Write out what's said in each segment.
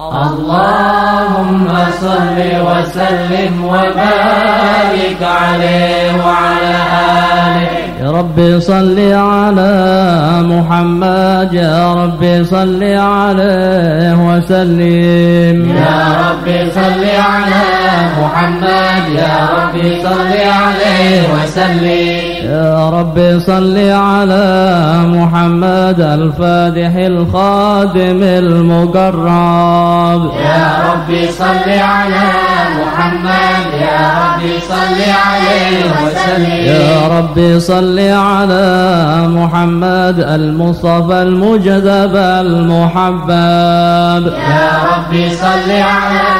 اللهم صل وسلم وبارك عليه وعلى آله. يا رب صل على محمد يا رب صل عليه وسلم. يا رب صل على محمد يا رب صل عليه وسلم. يا رب صل على محمد الفاتح الخادم المقرب. يا رب صل على محمد يا رب صل عليه وسلم. يا رب صل على محمد المصطفى المجذب المحبب. يا رب صل على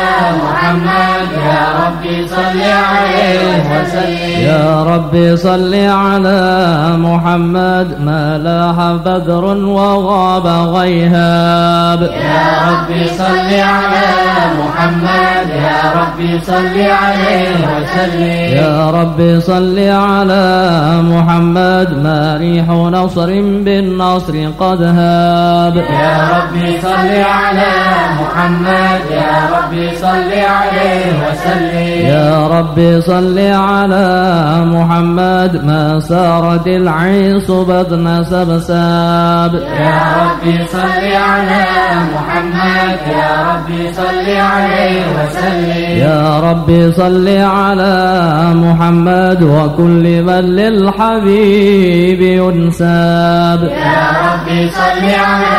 محمد يا رب صل عليه وسلم. يا رب صل على محمد ما لاح بدر وغاب غيهاب. يا رب صل على محمد يا رب صل عليه وسلم. يا رب صل على محمد ما ريح نصر بالنصر قد هاب. يا رب صل على محمد يا رب صل عليه وسلم. يا رب صل على محمد. ما سارت العيس بدن سبساب. يا رب صل على محمد. يا رب صل عليه وسلم. يا رب صل على محمد. وكل من للحبيب ينساب. يا رب صل على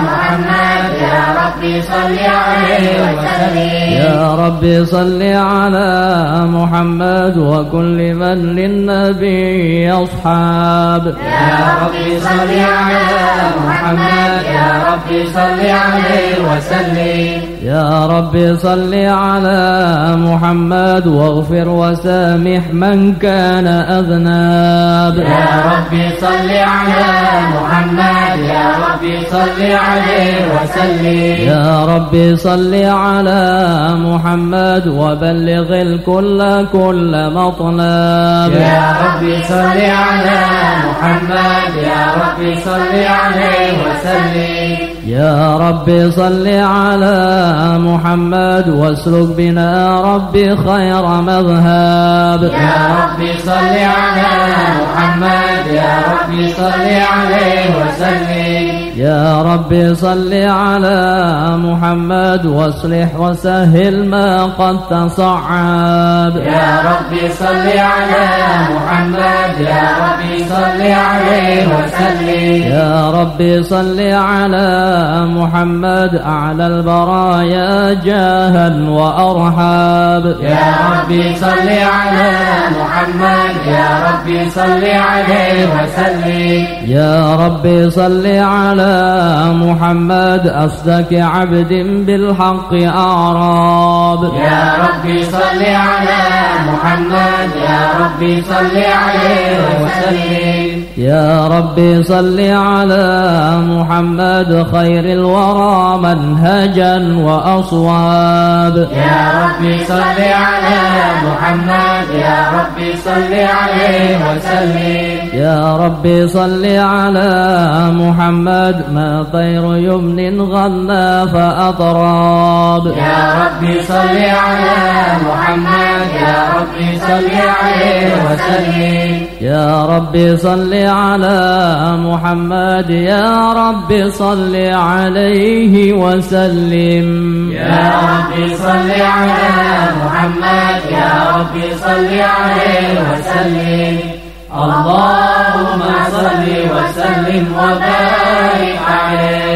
محمد. يا رب صل عليه وسلم. يا رب صل على محمد وكل من للنبي أصحاب. يا رب صل على محمد. يا رب صل عليه وسلم. يا رب صل على محمد واغفر وسامح من كان أذناب. يا رب صل على محمد. يا رب صل عليه وسلم. يا رب صل على محمد وبلغ الكل كل مطلب. يا رب صل على محمد يا رب صل عليه وسلم. يا رب صل على محمد واسلك بنا ربي خير مذهب. يا رب صل على محمد يا رب صل عليه وسلم. يا رب صل على محمد واصلح وسهل ما قد تصعب. يا رب صل على محمد يا رب صل عليه وسلم. يا رب صل على محمد أعلى البرايا جاها وأرحاب يا رب صل على محمد يا رب صل عليه وسلم. يا رب صل على محمد أصدق عبد بالحق أعراب. يا رب صل على محمد يا رب صل عليه وسلم. يا رب صل على محمد خير الورى منهجا وأصواب. يا رب صل على محمد يا رب صل عليه وسلم. يا رب صل على محمد ما طير يمن غنى فأطراب. يا رب صل على محمد يا رب صل عليه وسلم. يا رب صل على محمد. يا رب صل عليه وسلم. يا رب صل على محمد. يا رب صل عليه وسلم. اللهم صل وسلم وبارك عليه.